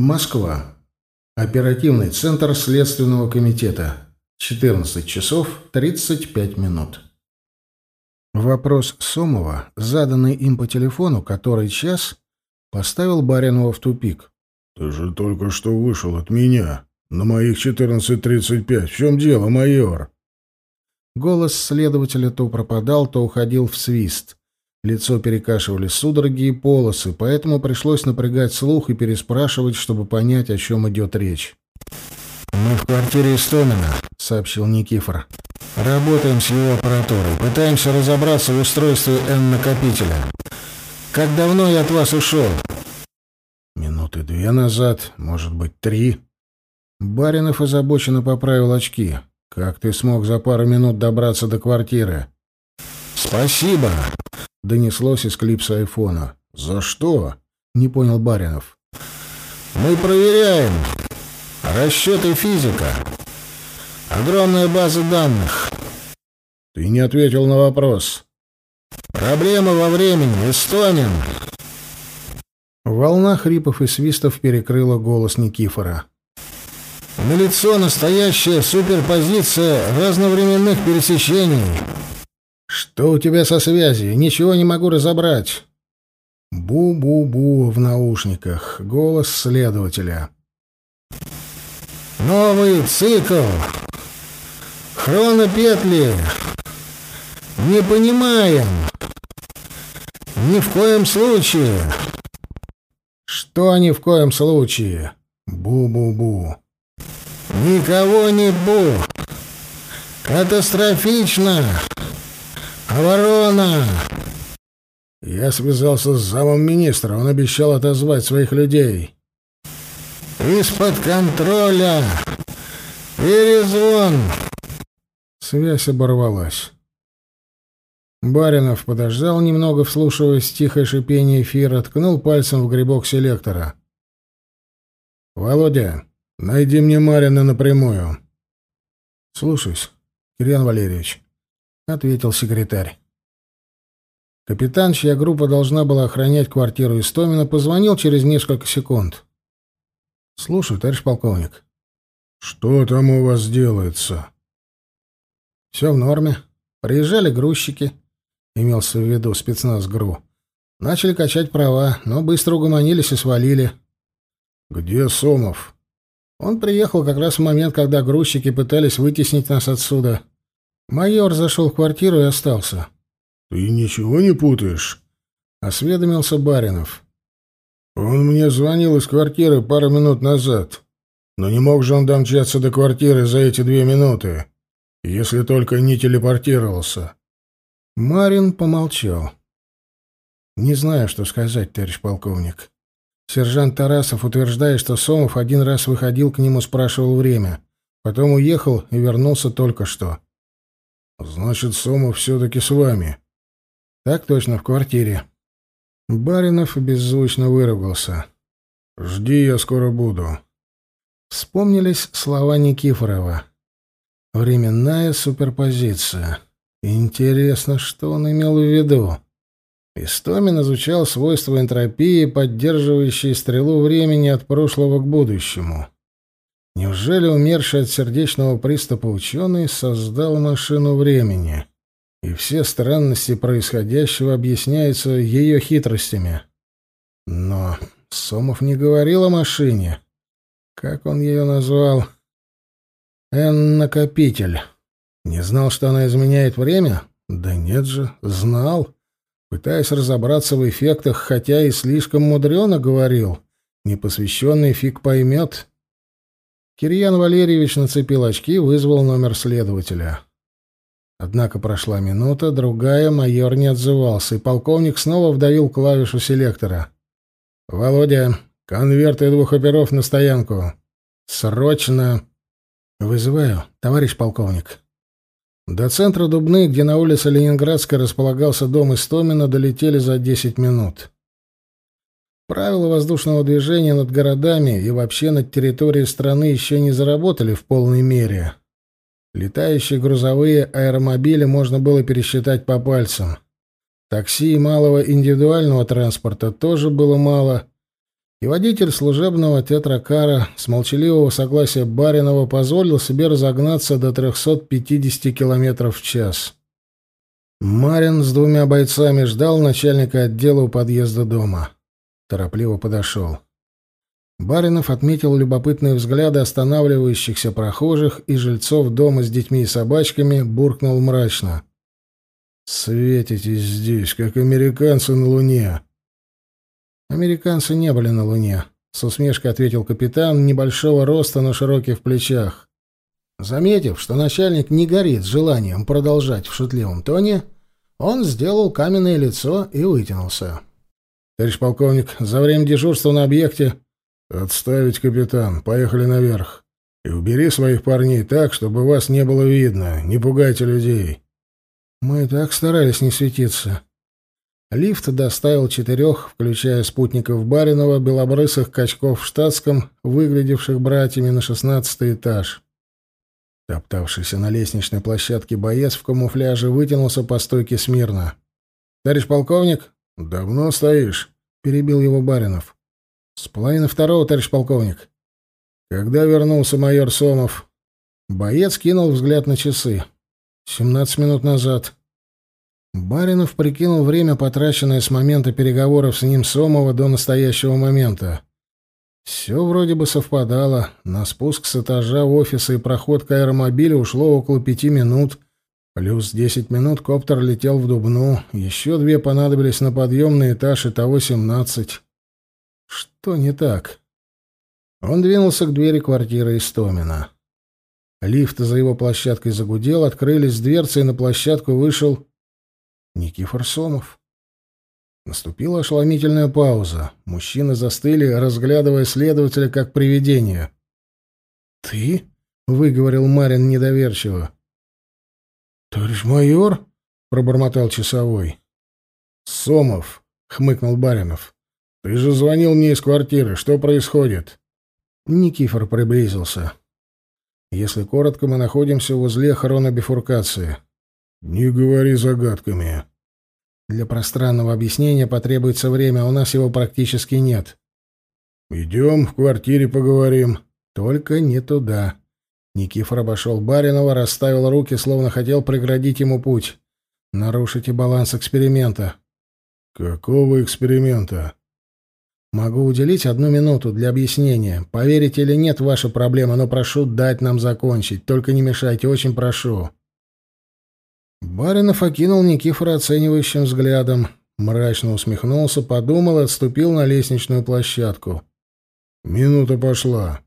Москва. Оперативный центр Следственного комитета. 14 часов 35 минут. Вопрос Сомова, заданный им по телефону, который час, поставил Баринова в тупик. «Ты же только что вышел от меня. На моих 14.35. В чем дело, майор?» Голос следователя то пропадал, то уходил в свист. Лицо перекашивали судороги и полосы, поэтому пришлось напрягать слух и переспрашивать, чтобы понять, о чем идет речь. «Мы в квартире Истомина», — сообщил Никифор. «Работаем с его аппаратурой, пытаемся разобраться в устройстве N-накопителя. Как давно я от вас ушел?» «Минуты две назад, может быть, три». Баринов озабоченно поправил очки. «Как ты смог за пару минут добраться до квартиры?» «Спасибо!» — донеслось из клипса айфона. «За что?» — не понял Баринов. «Мы проверяем. Расчеты физика. Огромная база данных». «Ты не ответил на вопрос». «Проблема во времени. Эстонин». Волна хрипов и свистов перекрыла голос Никифора. «Налицо настоящая суперпозиция разновременных пересечений». «Что у тебя со связью? Ничего не могу разобрать». Бу-бу-бу в наушниках. Голос следователя. «Новый цикл! Хронопетли! Не понимаем! Ни в коем случае!» «Что ни в коем случае?» «Бу-бу-бу!» «Никого не бу! Катастрофично!» «Оборона!» Я связался с замом министра. Он обещал отозвать своих людей. «Из-под контроля! Перезвон!» Связь оборвалась. Баринов подождал немного, вслушиваясь тихое шипение эфира, ткнул пальцем в грибок селектора. «Володя, найди мне Марина напрямую». «Слушаюсь, Кирьян Валерьевич». — ответил секретарь. Капитан, чья группа должна была охранять квартиру Истомина, позвонил через несколько секунд. «Слушаю, товарищ полковник». «Что там у вас делается?» «Все в норме. Приезжали грузчики», — имелся в виду спецназ ГРУ. «Начали качать права, но быстро угомонились и свалили». «Где Сомов?» «Он приехал как раз в момент, когда грузчики пытались вытеснить нас отсюда». Майор зашел в квартиру и остался. «Ты ничего не путаешь?» — осведомился Баринов. «Он мне звонил из квартиры пару минут назад. Но не мог же он домчаться до квартиры за эти две минуты, если только не телепортировался». Марин помолчал. «Не знаю, что сказать, товарищ полковник. Сержант Тарасов утверждает, что Сомов один раз выходил к нему, спрашивал время. Потом уехал и вернулся только что. Значит, Сома все-таки с вами. Так точно, в квартире. Баринов беззвучно выругался. «Жди, я скоро буду». Вспомнились слова Никифорова. «Временная суперпозиция. Интересно, что он имел в виду?» Истомин изучал свойства энтропии, поддерживающие стрелу времени от прошлого к будущему. Неужели умерший от сердечного приступа ученый создал машину времени? И все странности происходящего объясняются ее хитростями. Но Сомов не говорил о машине. Как он ее назвал? Н-накопитель. Не знал, что она изменяет время? Да нет же, знал. Пытаясь разобраться в эффектах, хотя и слишком мудрено говорил. Непосвященный фиг поймет. Кирьян Валерьевич нацепил очки и вызвал номер следователя. Однако прошла минута, другая, майор не отзывался, и полковник снова вдавил клавишу селектора. «Володя, конверты двух оперов на стоянку. Срочно!» «Вызываю, товарищ полковник». До центра Дубны, где на улице Ленинградской располагался дом Истомина, долетели за десять минут. Правила воздушного движения над городами и вообще над территорией страны еще не заработали в полной мере. Летающие грузовые аэромобили можно было пересчитать по пальцам. Такси и малого индивидуального транспорта тоже было мало. И водитель служебного тетракара с молчаливого согласия Баринова позволил себе разогнаться до 350 км в час. Марин с двумя бойцами ждал начальника отдела у подъезда дома торопливо подошел. Баринов отметил любопытные взгляды останавливающихся прохожих и жильцов дома с детьми и собачками, буркнул мрачно. «Светитесь здесь, как американцы на Луне!» «Американцы не были на Луне», — с усмешкой ответил капитан, небольшого роста, но широкий в плечах. Заметив, что начальник не горит желанием продолжать в шутливом тоне, он сделал каменное лицо и вытянулся. Товарищ полковник, за время дежурства на объекте...» «Отставить, капитан. Поехали наверх. И убери своих парней так, чтобы вас не было видно. Не пугайте людей». Мы так старались не светиться. Лифт доставил четырех, включая спутников Баринова, белобрысых качков в штатском, выглядевших братьями на шестнадцатый этаж. Топтавшийся на лестничной площадке боец в камуфляже вытянулся по стойке смирно. «Товарищ полковник, давно стоишь?» — перебил его Баринов. «С половины второго, товарищ полковник». Когда вернулся майор Сомов, боец кинул взгляд на часы. «Семнадцать минут назад». Баринов прикинул время, потраченное с момента переговоров с ним Сомова до настоящего момента. Все вроде бы совпадало. На спуск с этажа офиса и проход к аэромобилю ушло около пяти минут — Плюс 10 минут коптер летел в Дубну. Еще две понадобились на подъемный этаж, и того 17. Что не так? Он двинулся к двери квартиры Истомина. Лифт за его площадкой загудел, открылись дверцы, и на площадку вышел Никифор Сомов. Наступила ошеломительная пауза. Мужчины застыли, разглядывая следователя как привидение. «Ты?» — выговорил Марин недоверчиво. «Товарищ майор?» — пробормотал часовой. «Сомов!» — хмыкнул Баринов. «Ты же звонил мне из квартиры. Что происходит?» Никифор приблизился. «Если коротко, мы находимся возле Хорона бифуркации. «Не говори загадками». «Для пространного объяснения потребуется время, у нас его практически нет». «Идем, в квартире поговорим». «Только не туда», Никифор обошел баринова, расставил руки, словно хотел преградить ему путь. «Нарушите баланс эксперимента». «Какого эксперимента?» «Могу уделить одну минуту для объяснения. Поверите или нет, ваша проблема, но прошу дать нам закончить. Только не мешайте, очень прошу». Баринов окинул Никифора оценивающим взглядом, мрачно усмехнулся, подумал и отступил на лестничную площадку. «Минута пошла».